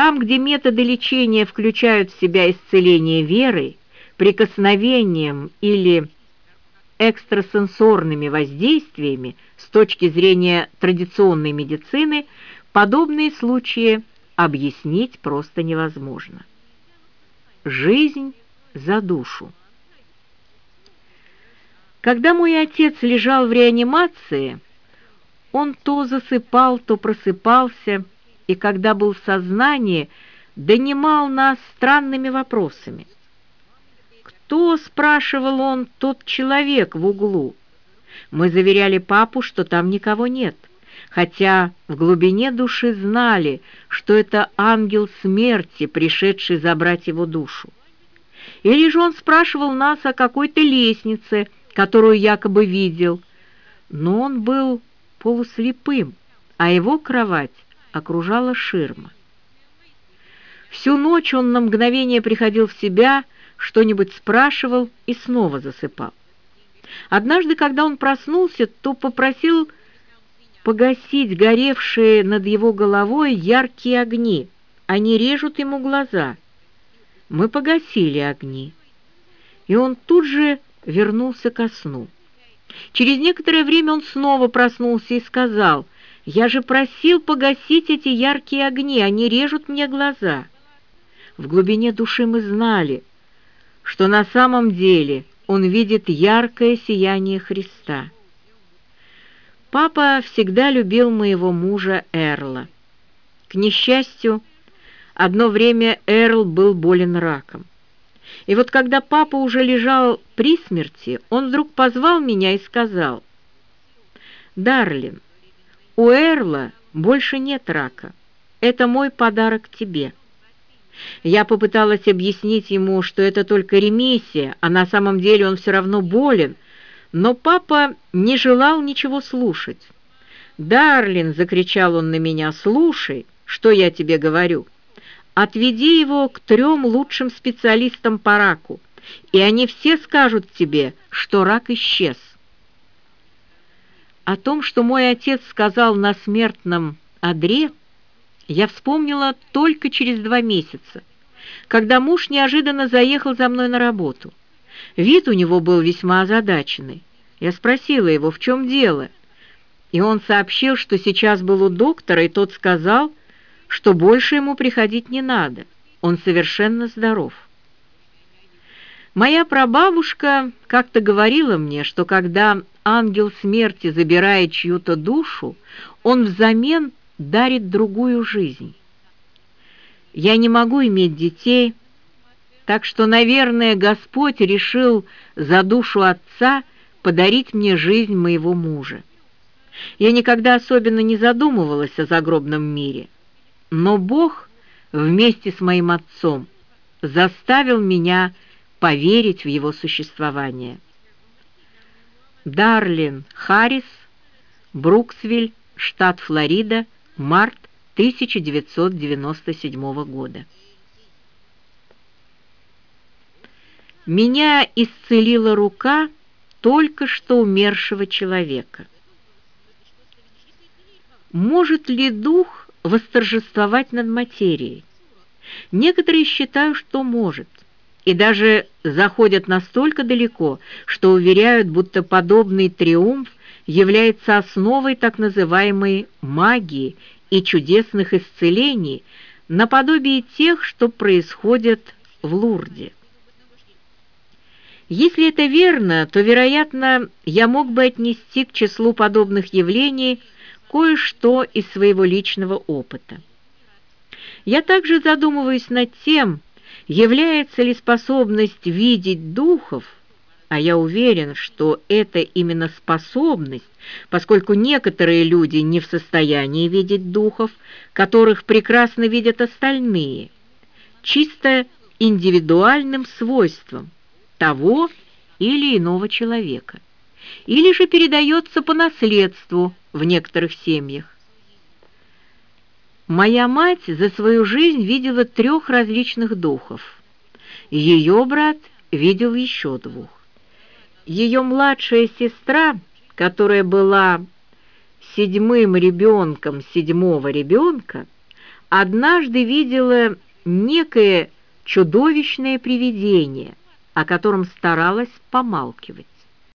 Там, где методы лечения включают в себя исцеление верой, прикосновением или экстрасенсорными воздействиями с точки зрения традиционной медицины, подобные случаи объяснить просто невозможно. Жизнь за душу. Когда мой отец лежал в реанимации, он то засыпал, то просыпался, и когда был в сознании, донимал нас странными вопросами. «Кто?» — спрашивал он, — «тот человек в углу». Мы заверяли папу, что там никого нет, хотя в глубине души знали, что это ангел смерти, пришедший забрать его душу. Или же он спрашивал нас о какой-то лестнице, которую якобы видел, но он был полуслепым, а его кровать окружала ширма. Всю ночь он на мгновение приходил в себя, что-нибудь спрашивал и снова засыпал. Однажды, когда он проснулся, то попросил погасить горевшие над его головой яркие огни. Они режут ему глаза. Мы погасили огни, и он тут же вернулся ко сну. Через некоторое время он снова проснулся и сказал, «Я же просил погасить эти яркие огни, они режут мне глаза». В глубине души мы знали, что на самом деле он видит яркое сияние Христа. Папа всегда любил моего мужа Эрла. К несчастью, одно время Эрл был болен раком. И вот когда папа уже лежал при смерти, он вдруг позвал меня и сказал, «Дарлин, у Эрла больше нет рака. Это мой подарок тебе». Я попыталась объяснить ему, что это только ремиссия, а на самом деле он все равно болен, но папа не желал ничего слушать. «Дарлин!» — закричал он на меня, «слушай, что я тебе говорю. Отведи его к трем лучшим специалистам по раку, и они все скажут тебе, что рак исчез». О том, что мой отец сказал на смертном одре, я вспомнила только через два месяца, когда муж неожиданно заехал за мной на работу. Вид у него был весьма озадаченный. Я спросила его, в чем дело, и он сообщил, что сейчас был у доктора, и тот сказал, что больше ему приходить не надо, он совершенно здоров. Моя прабабушка как-то говорила мне, что когда ангел смерти забирает чью-то душу, он взамен дарит другую жизнь. Я не могу иметь детей, так что, наверное, Господь решил за душу отца подарить мне жизнь моего мужа. Я никогда особенно не задумывалась о загробном мире, но Бог вместе с моим отцом заставил меня поверить в его существование. Дарлин Харрис, Бруксвилл, штат Флорида, март 1997 года. Меня исцелила рука только что умершего человека. Может ли дух восторжествовать над материей? Некоторые считают, что может, и даже заходят настолько далеко, что уверяют, будто подобный триумф является основой так называемой магии и чудесных исцелений, наподобие тех, что происходят в Лурде. Если это верно, то, вероятно, я мог бы отнести к числу подобных явлений кое-что из своего личного опыта. Я также задумываюсь над тем, является ли способность видеть духов а я уверен, что это именно способность, поскольку некоторые люди не в состоянии видеть духов, которых прекрасно видят остальные, чисто индивидуальным свойством того или иного человека, или же передается по наследству в некоторых семьях. Моя мать за свою жизнь видела трех различных духов. Ее брат видел еще двух. Ее младшая сестра, которая была седьмым ребенком седьмого ребенка, однажды видела некое чудовищное привидение, о котором старалась помалкивать.